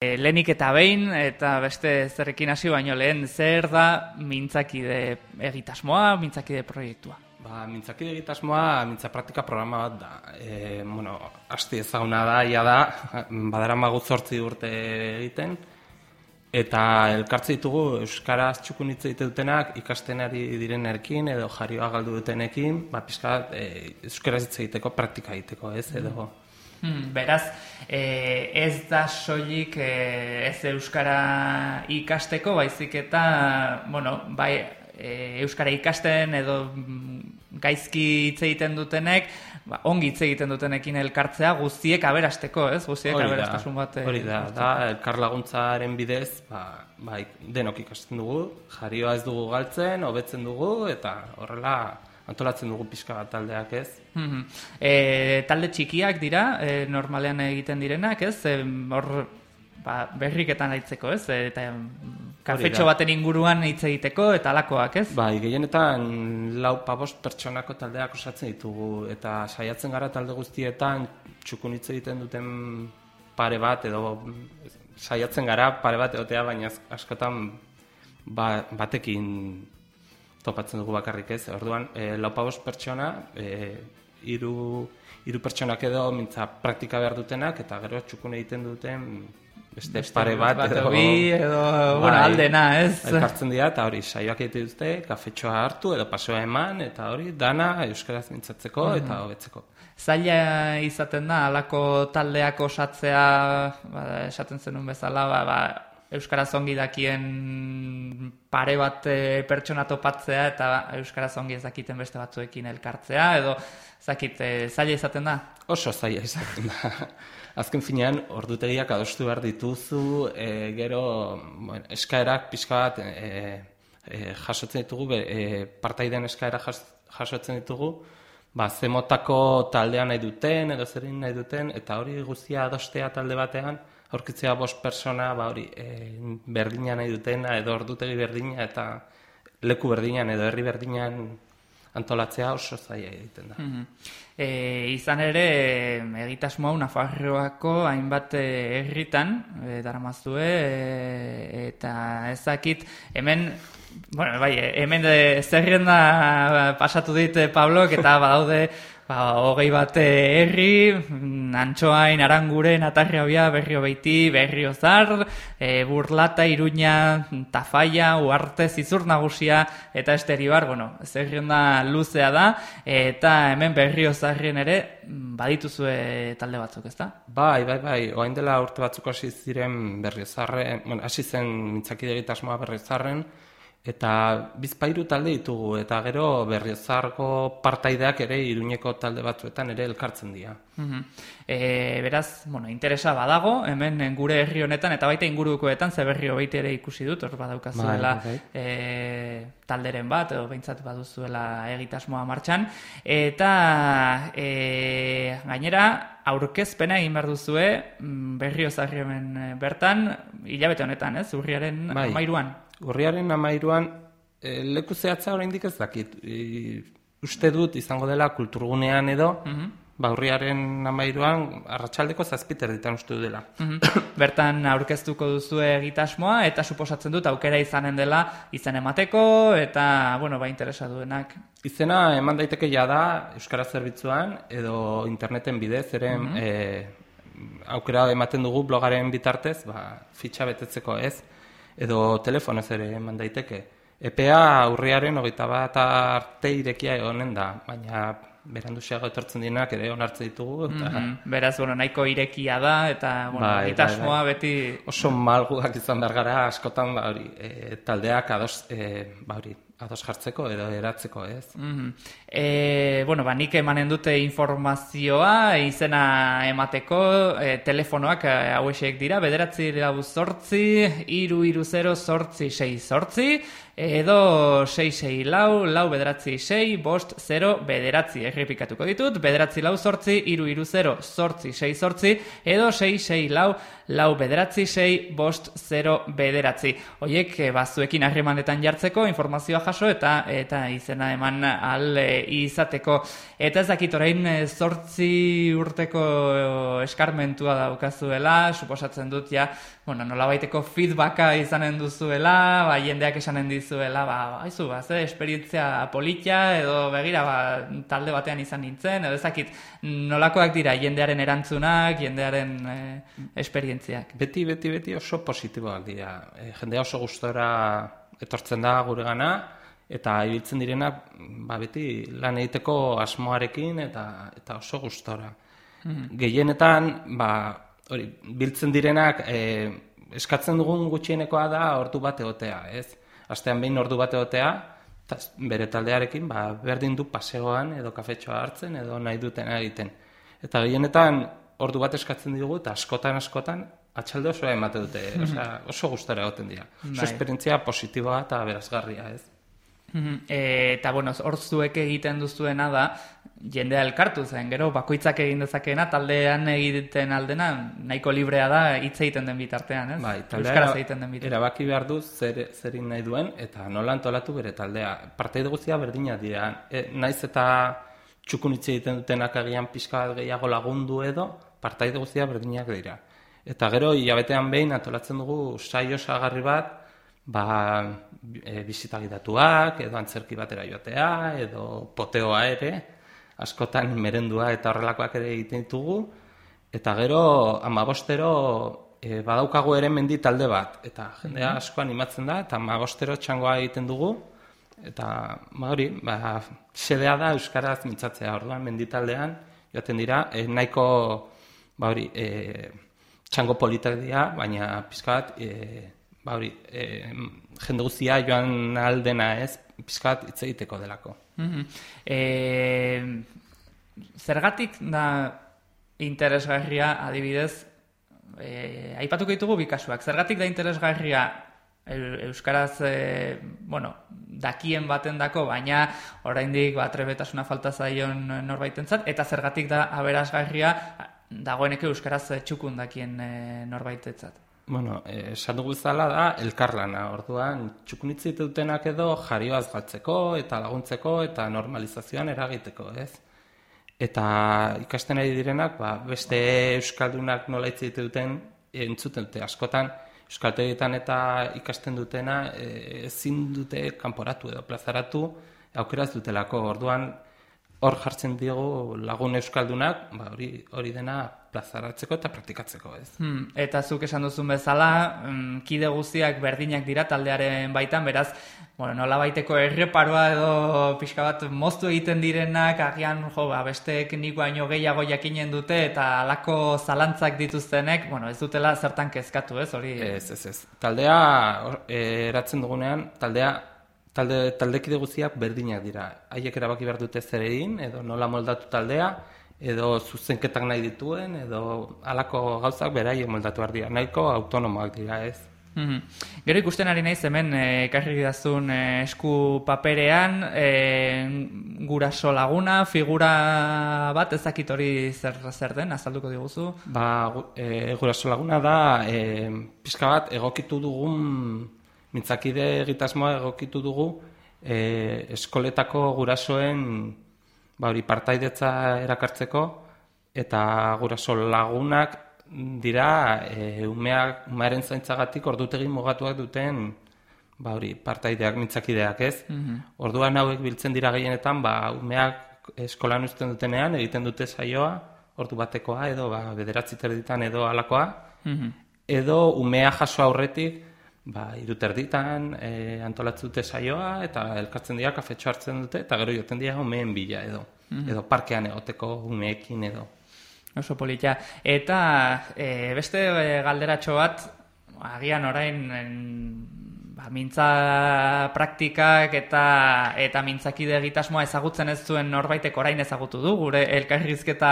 E, lehenik eta behin, eta beste zerrekin hasi baino lehen, zer da mintzakide egitasmoa, mintzakide proiektua? Ba, mintzakide egitasmoa, mintza praktika programa bat da. E, bueno, asti ezaguna da, ia da, badara magu zortzi urte egiten, eta elkartze ditugu Euskaraz txukun hitz egite dutenak ikastenari diren erkin edo jarioa galdu dutenekin, ba, pizka, e, Euskaraz hitz egiteko praktika egiteko, ez, edo. Hmm, beraz, e, ez da soilik e, ez euskara ikasteko, baizik eta, bueno, bai, e, euskara ikasten edo mm, gaizki hitz egiten dutenek, ba, ongi hitz egiten dutenekin elkartzea guztiek aberasteko, ez? Guztiek aberastasun bat. Hori da, da, elkar laguntzaren bidez, ba, bai, denok ikasten dugu, jarioa ez dugu galtzen, hobetzen dugu, eta horrela antolatzen dugu pixka bat taldeak ez. e, talde txikiak dira, e, normalean egiten direnak ez, e, hor ba, berriketan aitzeko ez, e, eta kafetxo baten inguruan hitz egiteko eta alakoak ez. Bai, gehienetan lau pabost pertsonako taldeak osatzen ditugu, eta saiatzen gara talde guztietan txukun hitz egiten duten pare bat, edo saiatzen gara pare bat egotea, baina askotan ba, batekin topatzen dugu bakarrik ez. Orduan, e, lau pertsona, e, iru, iru pertsonak edo mintza praktika behar dutenak, eta gero txukun egiten duten beste, pare bat, bat edo, bi, edo bai, bueno, aldena, ez? Elkartzen dira, eta hori, saioak egite dute, kafetxoa hartu, edo pasoa eman, eta hori, dana euskaraz mintzatzeko, mm eta hobetzeko. Zaila izaten da, alako taldeak osatzea, ba, esaten zenun bezala, ba, ba, euskaraz ongi dakien pare bat e, pertsona topatzea eta euskaraz ongi ez dakiten beste batzuekin elkartzea edo zakit e, zaila izaten da? Oso zaila izaten da. Azken finean, ordutegiak adostu behar dituzu, e, gero bueno, eskaerak pixka bat e, e, jasotzen ditugu, e, partaiden eskaera jasotzen ditugu, ba, zemotako taldean nahi duten, edo zerin nahi duten, eta hori guztia adostea talde batean, aurkitzea bost persona, ba hori, e, berdina nahi dutena, edo ordutegi berdina, eta leku berdinan, edo herri berdinan antolatzea oso zaila egiten da. Mm izan ere, egitasmo hau Nafarroako hainbat herritan, e, daramazue, e, eta ezakit, hemen, bueno, bai, hemen zerren da pasatu dit Pablok, eta badaude, Ba, hogei bat herri, antxoain, aranguren, atarriabia, berrio beiti, berrio zar, e, burlata, iruña, tafaia, uarte, zizur nagusia, eta esteribar, bueno, zerrien da luzea da, eta hemen berrio zarrien ere, badituzue talde batzuk, ezta? Bai, bai, bai, oain dela urte batzuk hasi ziren berrio zarren, bueno, hasi zen mintzakide egitasmoa berrio zarren, Eta bizpairu talde ditugu, eta gero berriozarko partaideak ere iruñeko talde batzuetan ere elkartzen dira. e, beraz, bueno, interesa badago, hemen gure herri honetan, eta baita ingurukoetan, ze berri hobeite ere ikusi dut, hor badaukazuela bai, bai, bai. e, talderen bat, edo behintzat baduzuela egitasmoa martxan. Eta e, gainera, aurkezpena egin behar duzue mm, berriozarri hemen bertan, hilabete honetan, ez, urriaren bai. mairuan. Gorriaren amairuan, e, leku zehatza oraindik ez dakit. uste dut izango dela kulturgunean edo, mm -hmm. Baurriaren amairuan, arratsaldeko zazpiter ditan uste dela. Mm Bertan aurkeztuko duzu egitasmoa, eta suposatzen dut aukera izanen dela izan emateko, eta, bueno, ba, interesa duenak. Izena eman daiteke jada Euskara Zerbitzuan, edo interneten bidez, ere mm aukera ematen dugu blogaren bitartez, ba, fitxa betetzeko ez, edo telefonoz ere eman daiteke. EPA aurriaren hogeita bat arte irekia egonen da, baina berandu xeago etortzen dinak ere onartzen ditugu. Eta... Mm Beraz, bueno, nahiko irekia da, eta bueno, bai, bai, bai. beti... Oso malguak izan behar gara, askotan, ba, hori, e, taldeak ados, e, ba, hori, ados jartzeko edo eratzeko, ez? Mm e, bueno, ba, nik emanen dute informazioa, izena emateko, e, telefonoak e, hauesek dira, bederatzi dira buzortzi, iru, iru, zero, sortzi, sei, sortzi, edo 6 lau, lau bederatzi 6, bost 0 bederatzi errepikatuko ditut, bederatzi lau sortzi, iru iru 0 sortzi 6 sortzi, edo 6 6 lau, lau bederatzi 6, bost 0 bederatzi. Oiek, e, bazuekin harremanetan jartzeko, informazioa jaso eta eta izena eman al e, izateko. Eta ez dakit orain zortzi urteko eskarmentua daukazuela, suposatzen dut ja, bueno, nola baiteko feedbacka izanen duzuela, ba, jendeak esanen dizuela, ba, haizu, ba, ze, esperientzia politia, edo begira, ba, talde batean izan nintzen, edo ezakit, nolakoak dira jendearen erantzunak, jendearen eh, esperientziak. Beti, beti, beti oso positiboak dira. E, jendea oso gustora etortzen da gure gana, eta ibiltzen direnak, ba, beti lan egiteko asmoarekin, eta, eta oso gustora. Mm Gehienetan, ba, hori, biltzen direnak e, eskatzen dugun gutxienekoa da ordu bat egotea, ez? Astean behin ordu bat egotea, bere taldearekin, ba, berdin du paseoan edo kafetxoa hartzen edo nahi duten egiten. Eta gehienetan ordu bat eskatzen dugu eta askotan askotan atxalde oso emate dute, osea, oso gustora egoten dira. Oso bai. esperientzia positiboa eta berazgarria, ez? E, eta, bueno, hor zuek egiten duzuena da, jendea elkartu zen, gero, bakoitzak egin dezakeena, taldean egiten aldena, nahiko librea da, hitz egiten den bitartean, ez? Bai, taldea egiten den bitartean. Erabaki behar du zer, zerin nahi duen, eta nola antolatu bere taldea. Parteide guztia berdina dira. E, naiz eta txukunitze egiten dutenak agian pixka gehiago lagundu edo, parteide guztia berdinak dira. Eta gero, hilabetean behin antolatzen dugu saio sagarri bat, ba, e, bizitagidatuak, edo antzerki batera joatea, edo poteoa ere, askotan merendua eta horrelakoak ere egiten ditugu, eta gero amabostero e, badaukagu ere mendi talde bat, eta jendea mhm. asko animatzen da, eta amabostero txangoa egiten dugu, eta ba hori, ba, xedea da Euskaraz mintzatzea, orduan menditaldean, joaten dira, e, nahiko ba hori, e, txango politak dira, baina pizkat, e, ba hori, e, jende guztia joan aldena ez, pizkat hitz egiteko delako. Mm zergatik da interesgarria adibidez, e, aipatuko ditugu bikasuak, zergatik da interesgarria Euskaraz, e, bueno, dakien baten dako, baina oraindik ba, trebetasuna falta zaion norbaitentzat, eta zergatik da aberazgarria dagoeneko Euskaraz txukun dakien e, norbaitentzat. Bueno, eh, esan dugu zala da, elkarlana, orduan, txukunitzi dutenak edo jarioaz galtzeko eta laguntzeko eta normalizazioan eragiteko, ez? Eta ikasten ari direnak, ba, beste euskaldunak nola hitz duten, entzuten dute askotan, euskaltegietan eta ikasten dutena eh, ezin dute kanporatu edo plazaratu aukeraz dutelako. Orduan, hor jartzen diego lagun euskaldunak, ba, hori, hori dena plazaratzeko eta praktikatzeko, ez? Hmm, eta zuk esan duzun bezala, mm, kide guztiak berdinak dira taldearen baitan, beraz, bueno, nola baiteko erreparoa edo pixka bat moztu egiten direnak, agian, jo, ba, besteek nik baino gehiago jakinen dute, eta alako zalantzak dituztenek, bueno, ez dutela zertan kezkatu, ez, hori? Ez, ez, ez. Taldea, eratzen dugunean, taldea, talde, taldekide guztiak berdinak dira. Haiek erabaki behar dute zer egin, edo nola moldatu taldea, edo zuzenketak nahi dituen, edo halako gauzak beraien moldatu behar dira. Nahiko autonomoak dira ez. Mm -hmm. Gero ikusten ari naiz hemen e, ekarri dazun e, esku paperean e, guraso laguna, figura bat ezakit hori zer, zer den, azalduko diguzu? Ba, e, guraso laguna da, e, pixka bat egokitu dugun mintzakide egitasmoa egokitu dugu e, eskoletako gurasoen ba hori partaidetza erakartzeko eta guraso lagunak dira e, umeak umearen zaintzagatik ordutegi mugatuak duten ba hori partaideak mintzakideak ez? Mm orduan hauek biltzen dira gehienetan ba umeak eskolan uzten dutenean egiten dute saioa ordu batekoa edo ba bederatzi terditan edo halakoa. Mm edo umea jaso aurretik ba, iruterditan e, antolatzen dute saioa, eta elkartzen dira kafetxo hartzen dute, eta gero joten dira umeen bila edo. Mhm. Edo parkean egoteko umeekin edo. Oso politia. Eta e, beste e, galderatxo bat, agian orain en, ba, mintza praktikak eta eta mintzakide egitasmoa ezagutzen ez zuen norbaitek orain ezagutu du gure elkarrizketa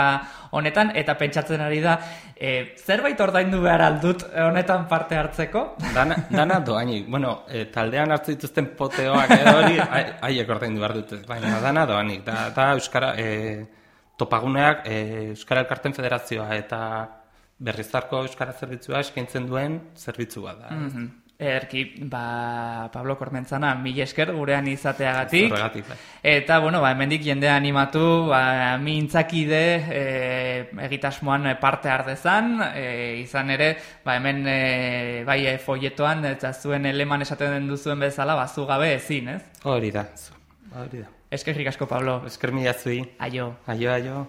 honetan eta pentsatzen ari da e, zerbait ordaindu behar aldut honetan parte hartzeko? Dana, dana doainik. Bueno, e, taldean hartzen dituzten poteoak edo hori haiek ordaindu behar dute. Baina dana doainik. Da, da Euskara e, topaguneak e, Euskara Elkarten Federazioa eta berrizarko Euskara Zerbitzua eskaintzen duen zerbitzu bat da. Mm -hmm. Erki, ba, Pablo Kormentzana, mil esker gurean izateagatik. Horregatik, bai. Eta, bueno, ba, hemendik jendea animatu, ba, mintzakide e, egitasmoan parte ardezan, e, izan ere, ba, hemen e, bai e, folletoan, eta zuen eleman esaten den duzuen bezala, ba, zu gabe ezin, ez? Hori da, hori da. Eskerrik asko, Pablo. Esker mila zui. Aio. Aio, aio.